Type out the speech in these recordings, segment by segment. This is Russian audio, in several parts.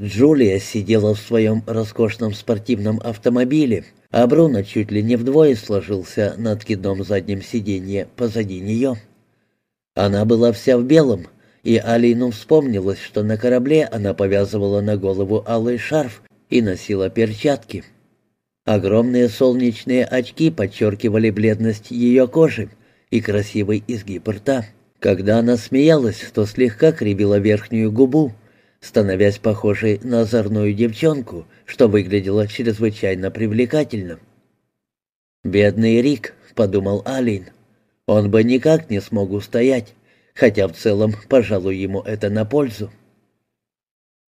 Джулия сидела в своем роскошном спортивном автомобиле, а Бруно чуть ли не вдвое сложился на откидном заднем сиденье позади нее. Она была вся в белом, и Алину вспомнилось, что на корабле она повязывала на голову алый шарф и носила перчатки. Огромные солнечные очки подчеркивали бледность ее кожи и красивый изгиб рта. Когда она смеялась, то слегка кривила верхнюю губу, становясь похожей на озорную девчонку, что выглядело чрезвычайно привлекательно. «Бедный Рик», — подумал Алин, — «он бы никак не смог устоять, хотя в целом, пожалуй, ему это на пользу».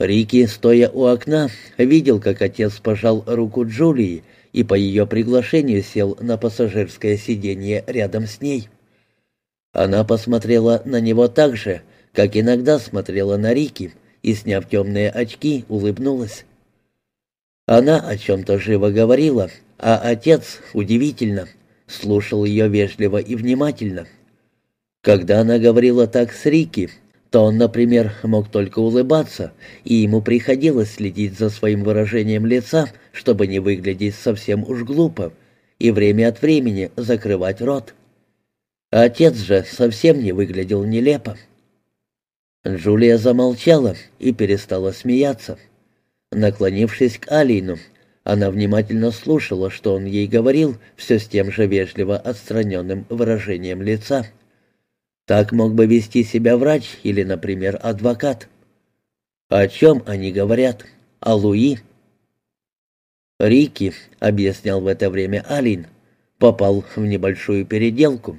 Рики, стоя у окна, видел, как отец пожал руку Джулии и по ее приглашению сел на пассажирское сиденье рядом с ней. Она посмотрела на него так же, как иногда смотрела на Рики, и, сняв темные очки, улыбнулась. Она о чем-то живо говорила, а отец, удивительно, слушал ее вежливо и внимательно. Когда она говорила так с Рики, то он, например, мог только улыбаться, и ему приходилось следить за своим выражением лица, чтобы не выглядеть совсем уж глупо, и время от времени закрывать рот. Отец же совсем не выглядел нелепо. Джулия замолчала и перестала смеяться. Наклонившись к Алину, она внимательно слушала, что он ей говорил, все с тем же вежливо отстраненным выражением лица. Так мог бы вести себя врач или, например, адвокат. О чем они говорят? О Луи? Рики, объяснял в это время Алин, попал в небольшую переделку.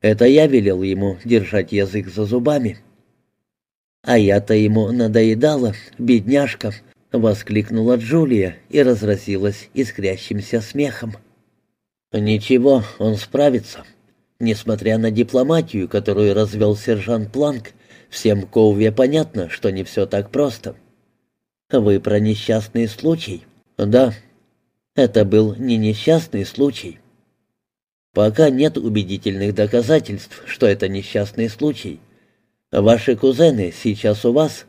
Это я велел ему держать язык за зубами. «А я-то ему надоедала, бедняжка!» — воскликнула Джулия и разразилась искрящимся смехом. «Ничего, он справится. Несмотря на дипломатию, которую развел сержант Планк, всем Коуве понятно, что не все так просто. Вы про несчастный случай?» «Да, это был не несчастный случай. Пока нет убедительных доказательств, что это несчастный случай». Ваши кузены сейчас у вас?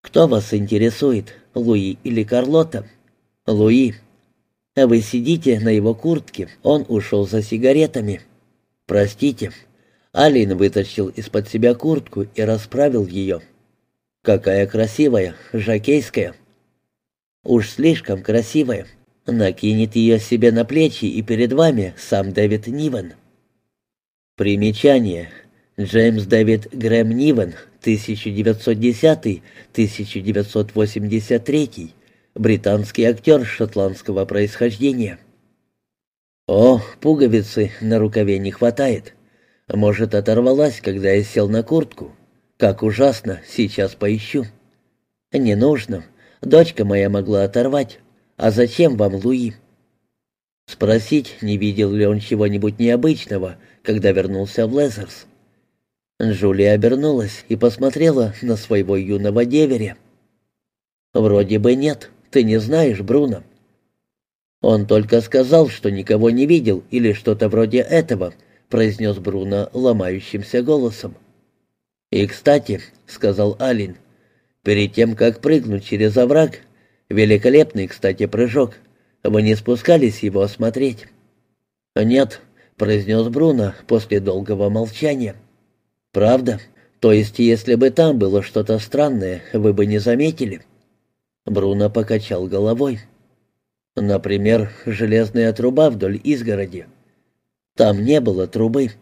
Кто вас интересует, Луи или Карлота? Луи. Вы сидите на его куртке, он ушел за сигаретами. Простите. Алин вытащил из-под себя куртку и расправил ее. Какая красивая, жакейская. Уж слишком красивая. Накинет ее себе на плечи и перед вами сам Дэвид Нивен. Примечание. Джеймс Дэвид Грэм Нивен, 1910-1983, британский актер шотландского происхождения. О, пуговицы на рукаве не хватает. Может, оторвалась, когда я сел на куртку. Как ужасно, сейчас поищу. Не нужно. Дочка моя могла оторвать. А зачем вам Луи? Спросить, не видел ли он чего-нибудь необычного, когда вернулся в Лезерс. Джулия обернулась и посмотрела на своего юного деверя. «Вроде бы нет. Ты не знаешь Бруно». «Он только сказал, что никого не видел или что-то вроде этого», — произнес Бруно ломающимся голосом. «И, кстати», — сказал Алин, — «перед тем, как прыгнуть через овраг, великолепный, кстати, прыжок, вы не спускались его осмотреть?» «Нет», — произнес Бруно после долгого молчания. «Правда? То есть, если бы там было что-то странное, вы бы не заметили?» Бруно покачал головой. «Например, железная труба вдоль изгороди. Там не было трубы.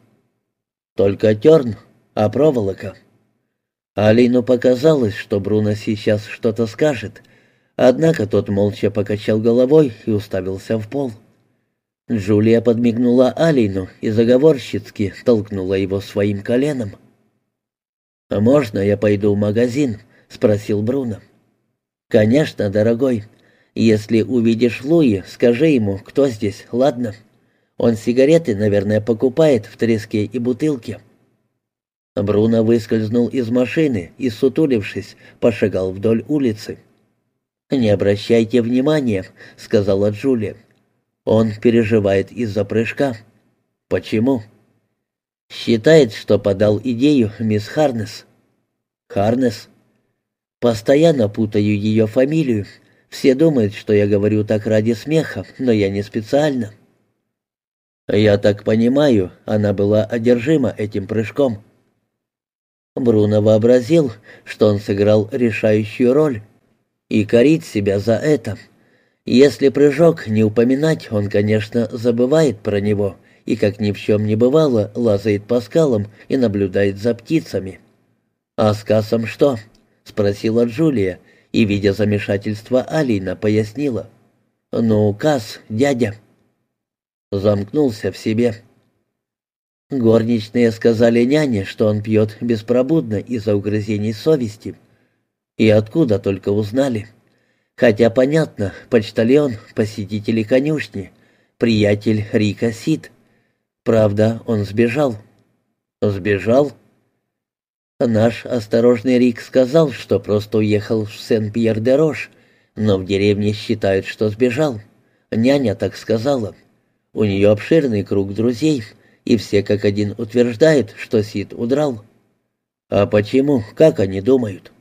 Только терн, а проволока». Алину показалось, что Бруно сейчас что-то скажет, однако тот молча покачал головой и уставился в пол. Джулия подмигнула Алину и заговорщицки толкнула его своим коленом. «А «Можно я пойду в магазин?» — спросил Бруно. «Конечно, дорогой. Если увидишь Луи, скажи ему, кто здесь, ладно? Он сигареты, наверное, покупает в треске и бутылке». Бруно выскользнул из машины и, сутулившись, пошагал вдоль улицы. «Не обращайте внимания», — сказала Джулия. «Он переживает из-за прыжка». «Почему?» Считает, что подал идею мисс Харнес. Харнес? Постоянно путаю ее фамилию. Все думают, что я говорю так ради смеха, но я не специально. Я так понимаю, она была одержима этим прыжком. Бруно вообразил, что он сыграл решающую роль, и корит себя за это. Если прыжок не упоминать, он, конечно, забывает про него и, как ни в чем не бывало, лазает по скалам и наблюдает за птицами. «А с Кассом что?» — спросила Джулия, и, видя замешательство Алина, пояснила. «Ну, Касс, дядя». Замкнулся в себе. Горничные сказали няне, что он пьет беспробудно из-за угрызений совести. И откуда только узнали. Хотя, понятно, почтальон, посетители конюшни, приятель Рика Сид. Правда, он сбежал. Сбежал? Наш осторожный Рик сказал, что просто уехал в Сен-Пьер-де-Рош, но в деревне считают, что сбежал. Няня так сказала. У нее обширный круг друзей, и все как один утверждают, что Сид удрал. А почему, как они думают?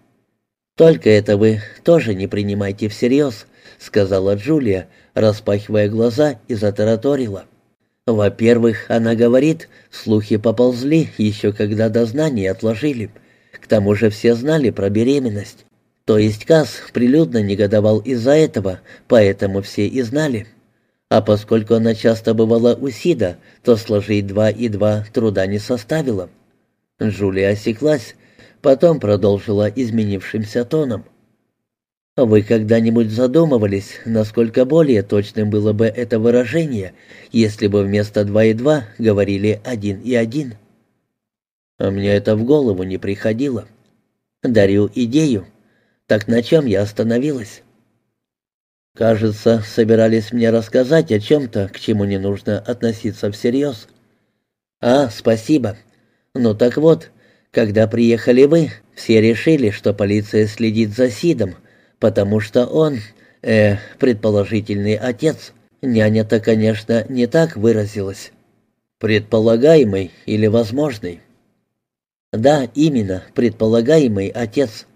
«Только это вы тоже не принимайте всерьез», — сказала Джулия, распахивая глаза и затараторила. Во-первых, она говорит, слухи поползли еще когда дознание отложили. К тому же все знали про беременность. То есть Касс прилюдно негодовал из-за этого, поэтому все и знали. А поскольку она часто бывала у Сида, то сложить два и два труда не составило. Джулия осеклась, потом продолжила изменившимся тоном. Вы когда-нибудь задумывались, насколько более точным было бы это выражение, если бы вместо «два» и «два» говорили «один» и «один»? А мне это в голову не приходило. Дарю идею. Так на чем я остановилась? Кажется, собирались мне рассказать о чем-то, к чему не нужно относиться всерьез. А, спасибо. Ну так вот, когда приехали вы, все решили, что полиция следит за Сидом, потому что он, э, предположительный отец. Няня-то, конечно, не так выразилась. Предполагаемый или возможный. Да, именно, предполагаемый отец.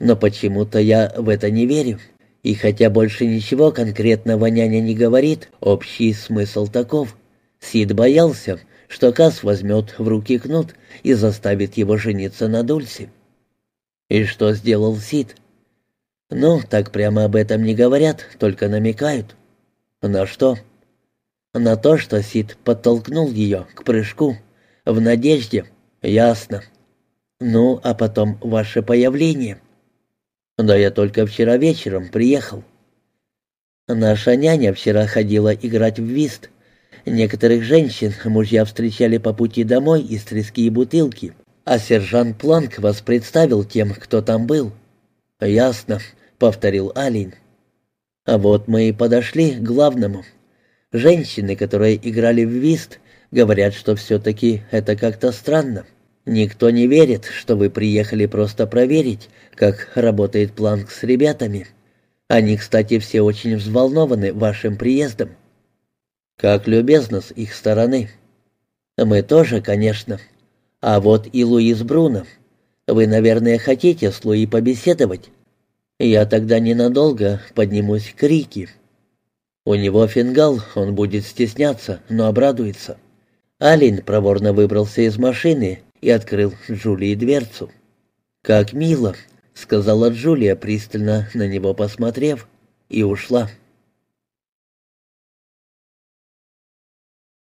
Но почему-то я в это не верю. И хотя больше ничего конкретного няня не говорит, общий смысл таков. Сид боялся, что Кас возьмет в руки кнут и заставит его жениться на Дульсе. И что сделал Сид? «Ну, так прямо об этом не говорят, только намекают». «На что?» «На то, что Сид подтолкнул ее к прыжку. В надежде. Ясно. Ну, а потом ваше появление». «Да я только вчера вечером приехал». «Наша няня вчера ходила играть в вист. Некоторых женщин мужья встречали по пути домой из трески и бутылки, а сержант Планк вас представил тем, кто там был». «Ясно повторил Алин. А вот мы и подошли к главному. Женщины, которые играли в вист, говорят, что все-таки это как-то странно. Никто не верит, что вы приехали просто проверить, как работает Планк с ребятами. Они, кстати, все очень взволнованы вашим приездом. Как любезно с их стороны. Мы тоже, конечно. А вот и Луис Бруно. Вы, наверное, хотите с Луи побеседовать? Я тогда ненадолго поднимусь к Рике. У него фингал, он будет стесняться, но обрадуется. Алин проворно выбрался из машины и открыл Джулии дверцу. «Как мило», — сказала Джулия, пристально на него посмотрев, и ушла.